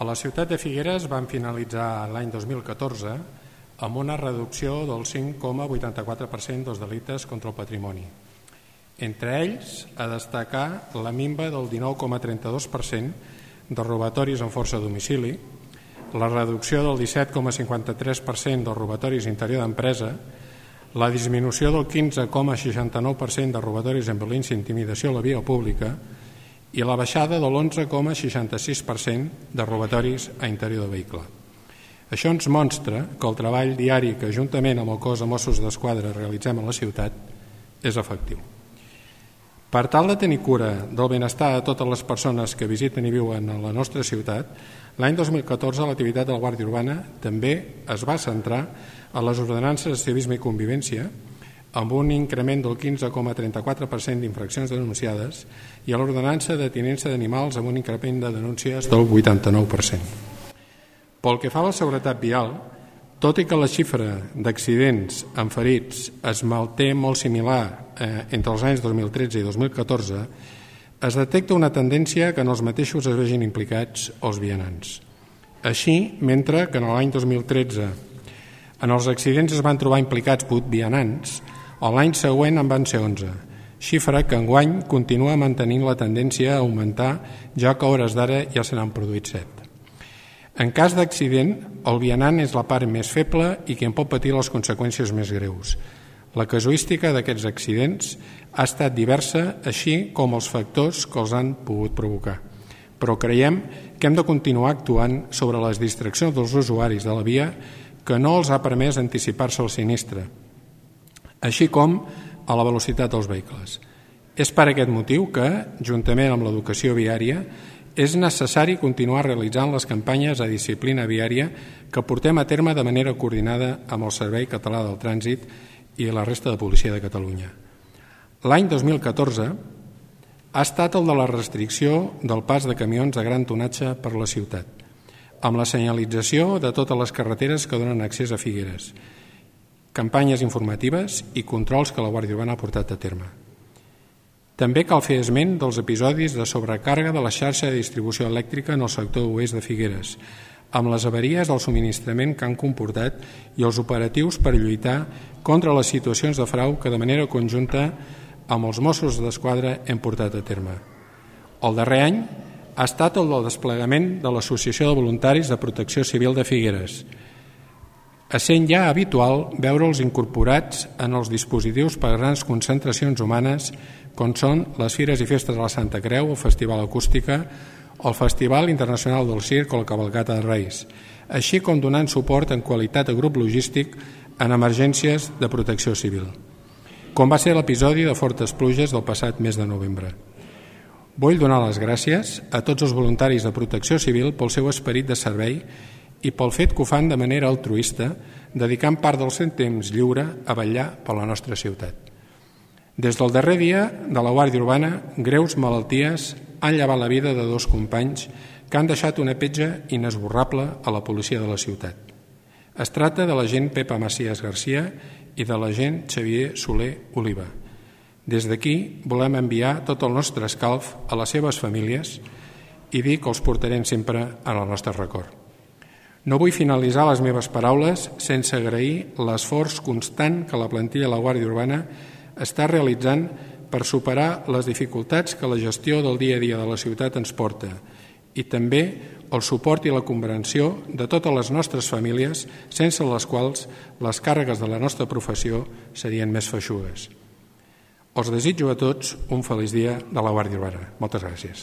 A la ciutat de Figueres van finalitzar l'any 2014 amb una reducció del 5,84% dels delictes contra el patrimoni. Entre ells, a destacar la mimba del 19,32% de robatoris en força a domicili, la reducció del 17,53% dels robatoris interior d'empresa, la disminució del 15,69% de robatoris en violència i intimidació a la via pública i la baixada de l'11,66% de robatoris a interior de vehicle. Això ens mostra que el treball diari que juntament amb el cos de Mossos d'Esquadra realitzem a la ciutat és efectiu. Per tal de tenir cura del benestar de totes les persones que visiten i viuen a la nostra ciutat, l'any 2014 l'activitat de la Guàrdia Urbana també es va centrar a les ordenances de civisme i convivència amb un increment del 15,34% d'infraccions denunciades i a l'ordenança de tinença d'animals amb un increment de denúncies del 89%. Pel que fa a la seguretat vial, tot i que la xifra d'accidents amb ferits es malté molt similar eh, entre els anys 2013 i 2014, es detecta una tendència que en els mateixos es vegin implicats els vianants. Així, mentre que en l'any 2013 en els accidents es van trobar implicats 8 vianants, l'any següent en van ser 11, xifra que enguany continua mantenint la tendència a augmentar, ja que a hores d'ara ja se n'han produït 7. En cas d'accident, el vianant és la part més feble i qui en pot patir les conseqüències més greus. La casuística d'aquests accidents ha estat diversa, així com els factors que els han pogut provocar. Però creiem que hem de continuar actuant sobre les distraccions dels usuaris de la via que no els ha permès anticipar-se al sinistre, així com a la velocitat dels vehicles. És per aquest motiu que, juntament amb l'educació viària, és necessari continuar realitzant les campanyes de disciplina viària que portem a terme de manera coordinada amb el Servei Català del Trànsit i la resta de policia de Catalunya. L'any 2014 ha estat el de la restricció del pas de camions de gran tonatge per la ciutat, amb la senyalització de totes les carreteres que donen accés a Figueres, campanyes informatives i controls que la Guàrdia Urbana ha portat a terme. També cal fer esment dels episodis de sobrecàrrega de la xarxa de distribució elèctrica en el sector oest de Figueres, amb les avaries del subministrament que han comportat i els operatius per lluitar contra les situacions de frau que de manera conjunta amb els Mossos d'Esquadra hem portat a terme. El darrer any ha estat el del desplegament de l'Associació de Voluntaris de Protecció Civil de Figueres, essent ja habitual veure'ls incorporats en els dispositius per a grans concentracions humanes com són les Fires i Festes de la Santa Creu, el Festival Acústica, el Festival Internacional del Circ o la Cavalcata de Reis, així com donant suport en qualitat de grup logístic en emergències de protecció civil, com va ser l'episodi de fortes pluges del passat mes de novembre. Vull donar les gràcies a tots els voluntaris de protecció civil pel seu esperit de servei i pel fet que ho fan de manera altruista, dedicant part del seu temps lliure a vetllar per la nostra ciutat. Des del darrer dia de la Guàrdia Urbana, greus malalties han llevat la vida de dos companys que han deixat una petja inesborrable a la policia de la ciutat. Es tracta de l'agent Pepa Macías Garcia i de l'agent Xavier Soler Oliva. Des d'aquí volem enviar tot el nostre escalf a les seves famílies i dir que els portarem sempre en el nostre record. No vull finalitzar les meves paraules sense agrair l'esforç constant que la plantilla de la Guàrdia Urbana està realitzant per superar les dificultats que la gestió del dia a dia de la ciutat ens porta i també el suport i la comprensió de totes les nostres famílies sense les quals les càrregues de la nostra professió serien més feixugues. Els desitjo a tots un feliç dia de la Guàrdia Urbana. Moltes gràcies.